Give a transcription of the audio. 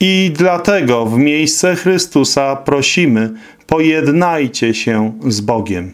I dlatego w miejsce Chrystusa prosimy, pojednajcie się z Bogiem.